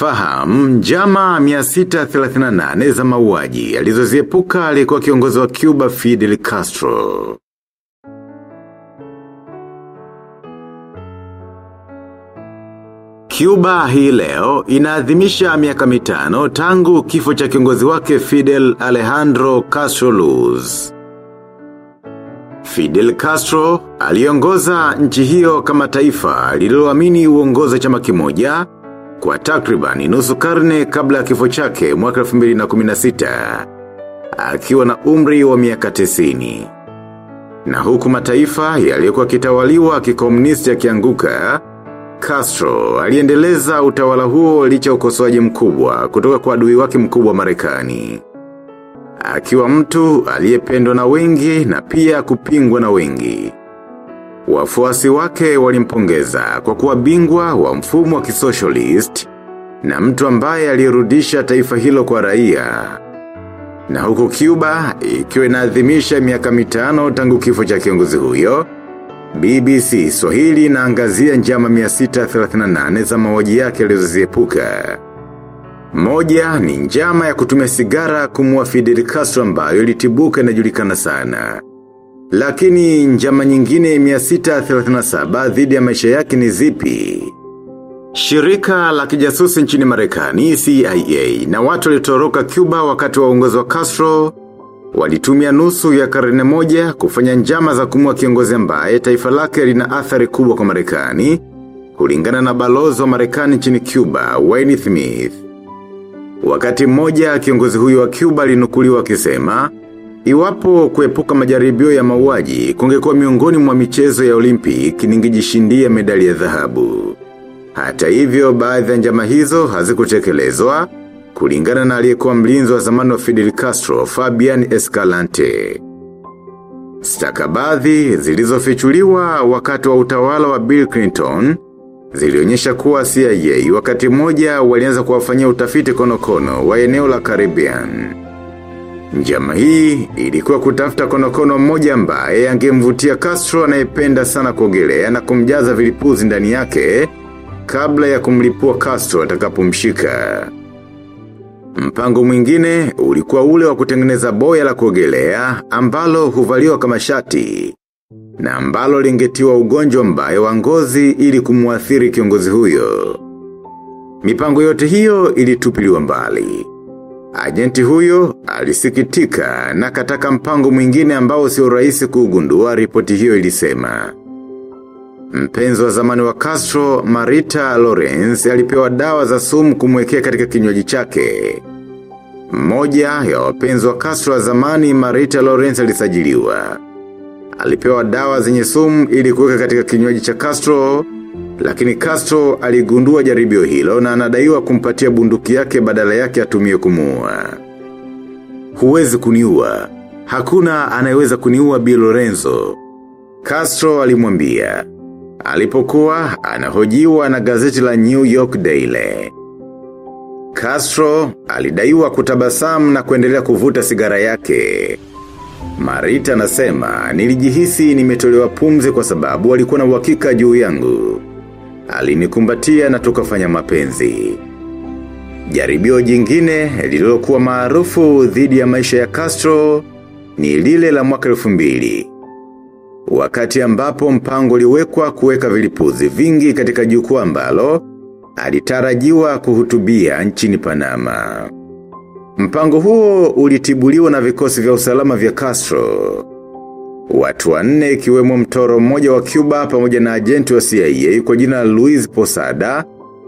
Fahamu njama 638 za mauaji alizoziepuka alikuwa kiongozi wa Cuba Fidel Castro. Cuba hii leo inaadhimisha miaka mitano tangu kifo cha kiongozi wake Fidel Alejandro Castro Luz. Fidel Castro aliongoza nchi hiyo kama taifa lililoamini uongoza chama kimoja kwa takribani nusu karne kabla ya kifo chake mwaka 2016 akiwa na umri wa miaka tisini. Na huku mataifa yaliyokuwa kitawaliwa kikomunisti yakianguka Castro aliendeleza utawala huo licha ukosoaji mkubwa kutoka kwa adui wake mkubwa Marekani. Akiwa mtu aliyependwa na wengi na pia kupingwa na wengi. Wafuasi wake walimpongeza kwa kuwa bingwa wa mfumo wa kisocialist na mtu ambaye alirudisha taifa hilo kwa raia. Na huko Cuba ikiwa inaadhimisha miaka mitano tangu kifo cha kiongozi huyo, BBC Swahili inaangazia njama 638 za mauaji yake alizoziepuka. Moja ni njama ya kutumia sigara kumua Fidel Castro ambayo ilitibuka inajulikana sana. Lakini njama nyingine 637 dhidi ya maisha yake ni zipi? Shirika la kijasusi nchini Marekani CIA na watu walitoroka Cuba wakati wa uongozi wa Castro walitumia nusu ya karne moja kufanya njama za kumua kiongozi ambaye taifa lake lina athari kubwa kwa Marekani kulingana na balozi wa Marekani nchini Cuba Wayne Smith. Wakati mmoja kiongozi huyo wa Cuba alinukuliwa akisema Iwapo kuepuka majaribio ya mauaji kungekuwa miongoni mwa michezo ya Olympic ningejishindia medali ya dhahabu. Hata hivyo baadhi ya njama hizo hazikutekelezwa kulingana na aliyekuwa mlinzi wa zamani wa Fidel Castro Fabian Escalante. Stakabadhi zilizofichuliwa wakati wa utawala wa Bill Clinton zilionyesha kuwa CIA wakati mmoja walianza kuwafanyia utafiti konokono wa eneo la Caribbean. Njama hii ilikuwa kutafuta konokono mmoja ambaye angemvutia Castro anayependa sana kuogelea na kumjaza vilipuzi ndani yake kabla ya kumlipua Castro atakapomshika. Mpango mwingine ulikuwa ule wa kutengeneza boya la kuogelea ambalo huvaliwa kama shati na ambalo lingetiwa ugonjwa mbaya wa ngozi ili kumuathiri kiongozi huyo. Mipango yote hiyo ilitupiliwa mbali. Agenti huyo alisikitika na kataka mpango mwingine ambao sio rahisi kugundua ripoti hiyo ilisema. Mpenzi wa zamani wa Castro, Marita Lawrence, alipewa dawa za sumu kumwekea katika kinywaji chake. Mmoja ya wapenzi wa Castro wa zamani, Marita Lawrence alisajiliwa. Alipewa dawa zenye sumu ili kuweka katika kinywaji cha Castro, lakini Castro aligundua jaribio hilo na anadaiwa kumpatia bunduki yake badala yake atumie kumuua. Huwezi kuniua. Hakuna anayeweza kuniua Bi Lorenzo. Castro alimwambia. Alipokuwa anahojiwa na gazeti la New York Daily. Castro alidaiwa kutabasamu na kuendelea kuvuta sigara yake. Marita anasema nilijihisi nimetolewa pumzi kwa sababu walikuwa na uhakika juu yangu. Alinikumbatia na tukafanya mapenzi. Jaribio jingine lililokuwa maarufu dhidi ya maisha ya Castro ni lile la mwaka elfu mbili. Wakati ambapo mpango liwekwa kuweka vilipuzi vingi katika jukwaa ambalo, alitarajiwa kuhutubia nchini Panama. Mpango huo ulitibuliwa na vikosi vya usalama vya Castro. Watu wanne ikiwemo mtoro mmoja wa Cuba pamoja na agenti wa CIA kwa jina Luis Posada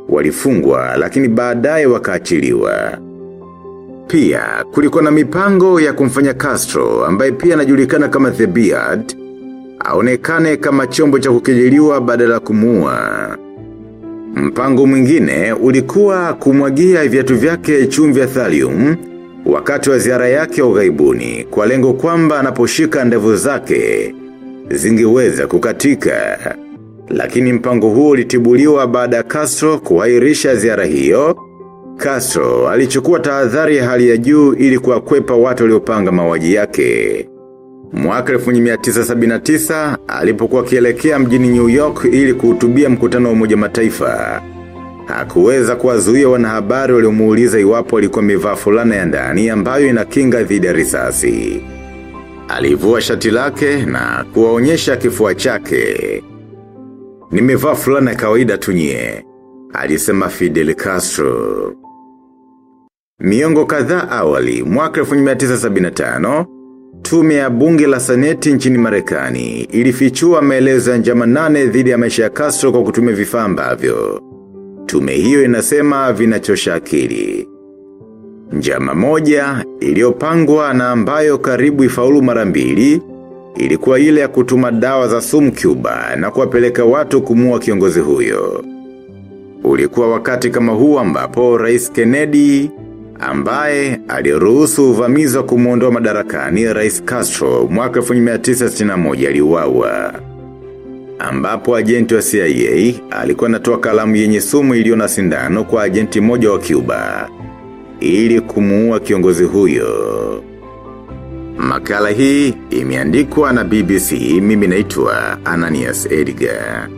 walifungwa lakini baadaye wakaachiliwa. Pia kulikuwa na mipango ya kumfanya Castro ambaye pia anajulikana kama The Beard aonekane kama chombo cha kukejeliwa badala kumua Mpango mwingine ulikuwa kumwagia viatu vyake chumvi ya thallium wakati wa ziara yake ughaibuni kwa lengo kwamba anaposhika ndevu zake zingeweza kukatika. Lakini mpango huo ulitibuliwa baada ya Castro kuhairisha ziara hiyo. Castro alichukua tahadhari ya hali ya juu ili kuwakwepa watu waliopanga mauaji yake. Mwaka 1979 alipokuwa akielekea mjini New York ili kuhutubia mkutano wa umoja mataifa. Hakuweza kuwazuia wanahabari waliomuuliza iwapo alikuwa amevaa fulana ya ndani ambayo inakinga dhidi ya risasi. Alivua shati lake na kuwaonyesha kifua chake. Nimevaa fulana ya kawaida tu nyie. alisema Fidel Castro. Miongo kadhaa awali, mwaka 1975, tume ya bunge la seneti nchini marekani ilifichua maelezo ya njama nane dhidi ya maisha ya Castro kwa kutumia vifaa ambavyo. Tume hiyo inasema vinachosha akili. Njama moja iliyopangwa na ambayo karibu ifaulu mara mbili ilikuwa ile ya kutuma dawa za sumu Cuba na kuwapeleka watu kumua kiongozi huyo. Ulikuwa wakati kama huu ambapo Rais Kennedy ambaye aliruhusu uvamizi wa kumuondoa madarakani Rais Castro mwaka 1961 aliuawa ambapo ajenti wa CIA alikuwa anatoa kalamu yenye sumu iliyo na sindano kwa ajenti moja wa Cuba ili kumuua kiongozi huyo. Makala hii imeandikwa na BBC mimi naitwa Ananias Edgar.